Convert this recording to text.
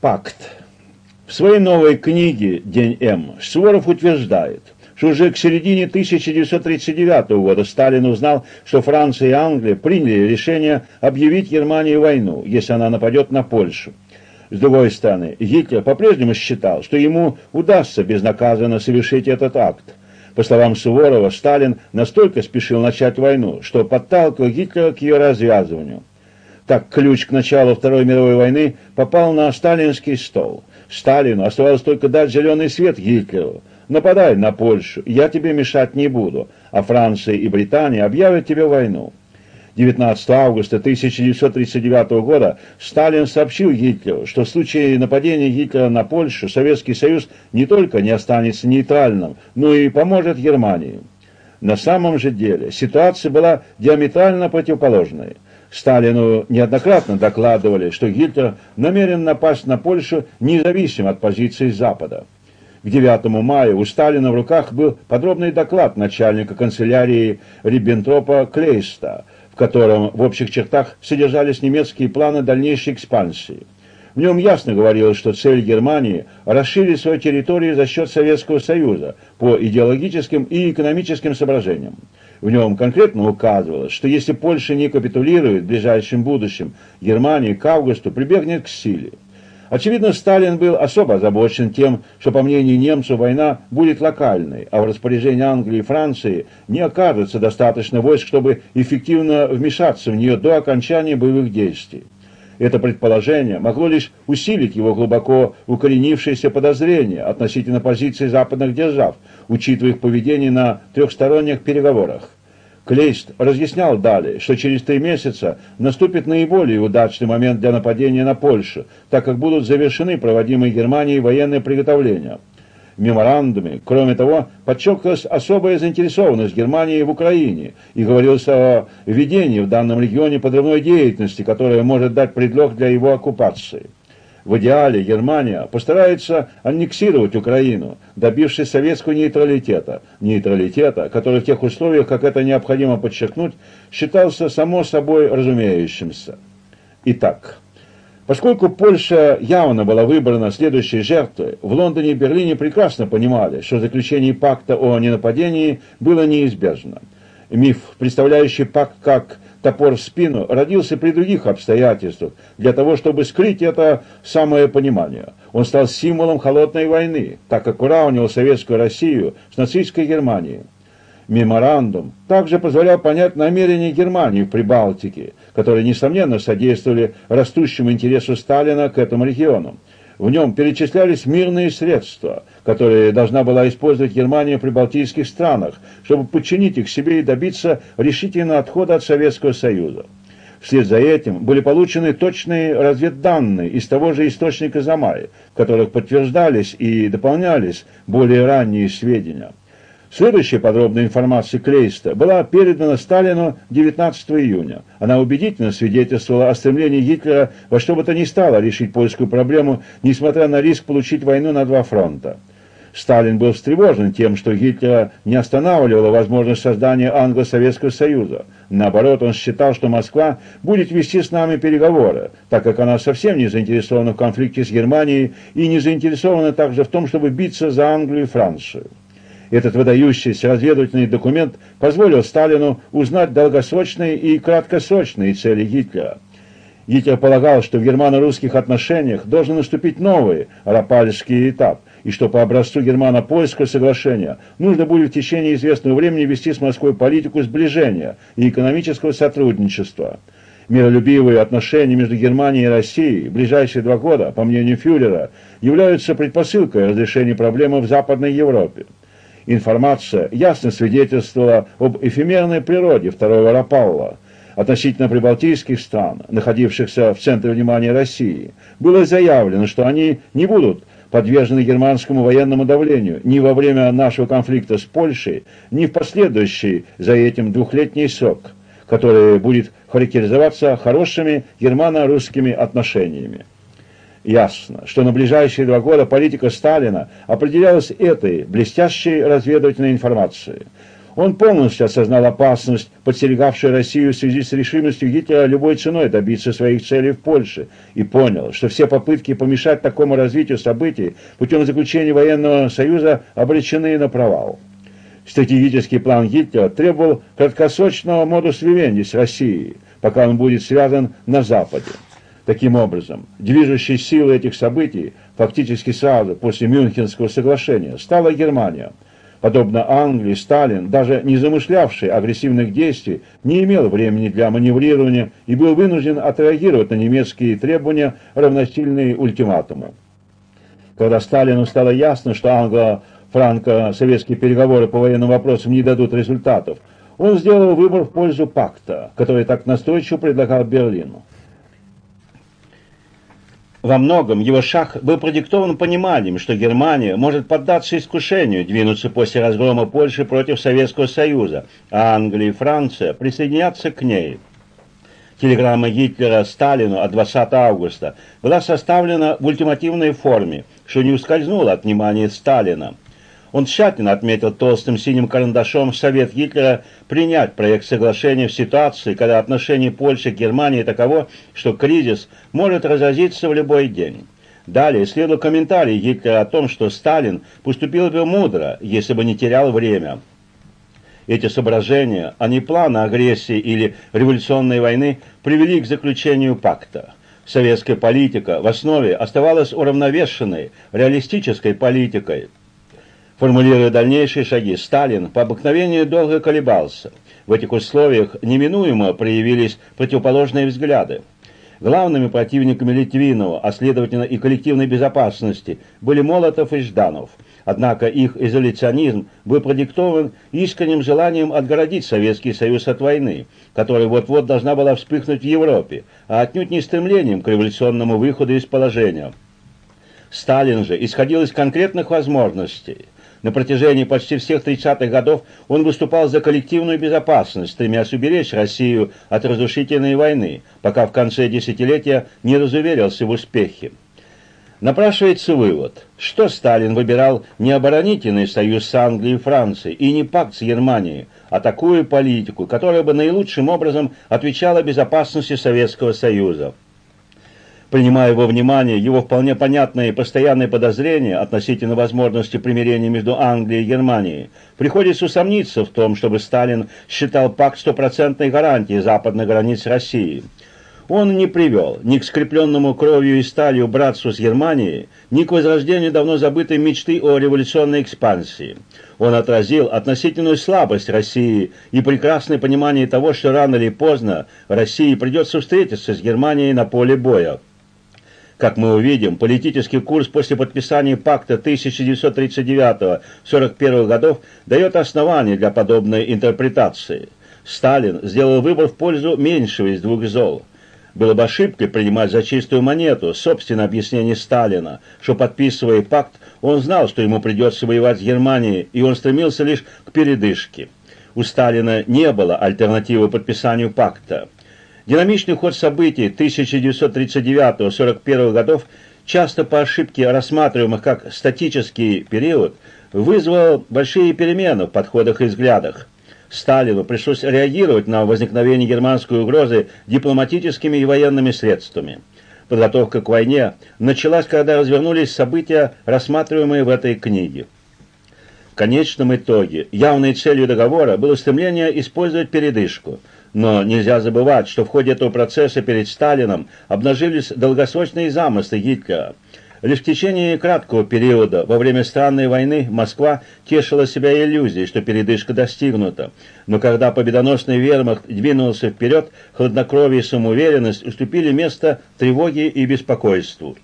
Пакт. В своей новой книге «День М» Суворов утверждает, что уже к середине 1939 года Сталин узнал, что Франция и Англия приняли решение объявить Германии войну, если она нападет на Польшу. С другой стороны, Гитлер по-прежнему считал, что ему удастся безнаказанно совершить этот акт. По словам Суворова, Сталин настолько спешил начать войну, что подталкивал Гитлера к ее развязыванию. Так ключ к началу Второй мировой войны попал на сталинский стол. Сталину оставалось только дать зеленый свет Гитлеру. Нападай на Польшу, я тебе мешать не буду, а Франция и Британия объявят тебе войну. 19 августа 1939 года Сталин сообщил Гитлеру, что в случае нападения Гитлера на Польшу Советский Союз не только не останется нейтральным, но и поможет Германии. На самом же деле ситуация была диаметрально противоположной. Сталину неоднократно докладывали, что Гитлер намерен напасть на Польшу независимо от позиции Запада. К 9 мая у Сталина в руках был подробный доклад начальника канцелярии Риббентропа Клейста, в котором в общих чертах содержались немецкие планы дальнейшей экспансии. В нем ясно говорилось, что цель Германии – расширить свою территорию за счет Советского Союза по идеологическим и экономическим соображениям. В нем конкретно указывалось, что если Польша не капитулирует в ближайшем будущем, Германия к августу прибегнет к силе. Очевидно, Сталин был особо озабочен тем, что, по мнению немцев, война будет локальной, а в распоряжении Англии и Франции не окажется достаточно войск, чтобы эффективно вмешаться в нее до окончания боевых действий. Это предположение могло лишь усилить его глубоко укоренившиеся подозрения относительно позиции западных держав, учитывая их поведение на трехсторонних переговорах. Клейст разъяснял далее, что через три месяца наступит наиболее удачный момент для нападения на Польшу, так как будут завершены проводимые Германией военные приготовления. Меморандуме, кроме того, подчеркивалась особая заинтересованность Германии в Украине и говорилось о ведении в данном регионе подрывной деятельности, которая может дать предлог для его оккупации. В идеале Германия постарается аннексировать Украину, добившись советского нейтралитета. Нейтралитета, который в тех условиях, как это необходимо подчеркнуть, считался само собой разумеющимся. Итак, поскольку Польша явно была выбрана следующей жертвой, в Лондоне и Берлине прекрасно понимали, что заключение пакта о ненападении было неизбежно. Миф, представляющий пакт как топор в спину, родился при других обстоятельствах, для того, чтобы скрыть это самое понимание. Он стал символом холодной войны, так как уравнивал советскую Россию с нацистской Германией. Меморандум также позволял понять намерения Германии в Прибалтике, которые, несомненно, содействовали растущему интересу Сталина к этому региону. В нем перечислялись мирные средства, которые должна была использовать Германия при балтийских странах, чтобы подчинить их себе и добиться решительного отхода от Советского Союза. Вслед за этим были получены точные разведданные из того же источника Замаи, в которых подтверждались и дополнялись более ранние сведения. Следующая подробная информация Клейста была передана Сталину 19 июня. Она убедительно свидетельствовала о стремлении Гитлера во что бы то ни стало решить польскую проблему, несмотря на риск получить войну на два фронта. Сталин был встревожен тем, что Гитлера не останавливала возможность создания Англо-Советского Союза. Наоборот, он считал, что Москва будет вести с нами переговоры, так как она совсем не заинтересована в конфликте с Германией и не заинтересована также в том, чтобы биться за Англию и Францию. Этот выдающийся разведывательный документ позволил Сталину узнать долгосрочные и краткосрочные цели Гитлера. Гитлер полагал, что в германо-русских отношениях должен наступить новый рапальский этап, и что по образцу германо-польского соглашения нужно будет в течение известного времени вести с Москвой политику сближения и экономического сотрудничества. Миролюбивые отношения между Германией и Россией в ближайшие два года, по мнению фюрера, являются предпосылкой разрешения проблемы в Западной Европе. Информация ясно свидетельствовала об эфемерной природе второго Рапалла. Относительно прибалтийских стран, находившихся в центре внимания России, было заявлено, что они не будут подвержены германскому военному давлению ни во время нашего конфликта с Польшей, ни в последующий за этим двухлетний срок, который будет характеризоваться хорошими германо-русскими отношениями. Ясно, что на ближайшие два года политика Сталина определялась этой блестящей разведывательной информацией. Он полностью осознал опасность, подстерегавшую Россию в связи с решимостью Гитлера любой ценой добиться своих целей в Польше, и понял, что все попытки помешать такому развитию событий путем заключения военного союза обречены на провал. Стратегический план Гитлера требовал краткосрочного модус вивенди с Россией, пока он будет связан на Западе. Таким образом, движущей силой этих событий фактически сразу после Мюнхенского соглашения стала Германия. Подобно Англии, Сталин, даже не замышлявший агрессивных действий, не имел времени для маневрирования и был вынужден отреагировать на немецкие требования, равносильные ультиматуму. Когда Сталину стало ясно, что англо-франко-советские переговоры по военным вопросам не дадут результатов, он сделал выбор в пользу пакта, который так настойчиво предлагал Берлину. Во многом его шаг был продиктован пониманием, что Германия может поддаться искушению двинуться после разгрома Польши против Советского Союза, а Англия и Франция присоединятся к ней. Телеграмма Гитлера Сталину от 20 августа была составлена в ультимативной форме, что не ускользнуло от внимания Сталина. Он тщательно отметил толстым синим карандашом совет Гитлера принять проект соглашения в ситуации, когда отношение Польши к Германии таково, что кризис может разразиться в любой день. Далее следовал комментарий Гитлера о том, что Сталин поступил бы мудро, если бы не терял время. Эти соображения, а не планы агрессии или революционной войны, привели к заключению пакта. Советская политика в основе оставалась уравновешенной, реалистической политикой – Формулируя дальнейшие шаги, Сталин по обыкновению долго колебался. В этих условиях неминуемо проявились противоположные взгляды. Главными противниками Литвинова, а следовательно и коллективной безопасности, были Молотов и Жданов. Однако их изоляционизм был продиктован искренним желанием отгородить Советский Союз от войны, которая вот-вот должна была вспыхнуть в Европе, а отнюдь не стремлением к революционному выходу из положения. Сталин же исходил из конкретных возможностей – на протяжении почти всех 30-х годов он выступал за коллективную безопасность, стремясь уберечь Россию от разрушительной войны, пока в конце десятилетия не разуверился в успехе. Напрашивается вывод, что Сталин выбирал не оборонительный союз с Англией и Францией и не пакт с Германией, а такую политику, которая бы наилучшим образом отвечала безопасности Советского Союза принимая во внимание его вполне понятные постоянные подозрения относительно возможности примирения между Англией и Германией, приходится усомниться в том, чтобы Сталин считал пакт стопроцентной гарантией западных границ России. Он не привел ни к скрепленному кровью и сталью братству с Германией, ни к возрождению давно забытой мечты о революционной экспансии. Он отразил относительную слабость России и прекрасное понимание того, что рано или поздно России придется встретиться с Германией на поле боя. Как мы увидим, политический курс после подписания пакта 1939-41 годов дает основания для подобной интерпретации. Сталин сделал выбор в пользу меньшего из двух зол. Было бы ошибкой принимать за чистую монету собственное объяснение Сталина, что, подписывая пакт, он знал, что ему придется воевать с Германией, и он стремился лишь к передышке. У Сталина не было альтернативы подписанию пакта. Динамичный ход событий 1939-41 годов, часто по ошибке рассматриваемых как статический период, вызвал большие перемены в подходах и взглядах. Сталину пришлось реагировать на возникновение германской угрозы дипломатическими и военными средствами. Подготовка к войне началась, когда развернулись события, рассматриваемые в этой книге. В конечном итоге явной целью договора было стремление использовать передышку – но нельзя забывать, что в ходе этого процесса перед Сталином обнажились долгосрочные замыслы Гитлера. Лишь в течение краткого периода, во время странной войны, Москва тешила себя иллюзией, что передышка достигнута. Но когда победоносный вермахт двинулся вперед, хладнокровие и самоуверенность уступили место тревоге и беспокойству.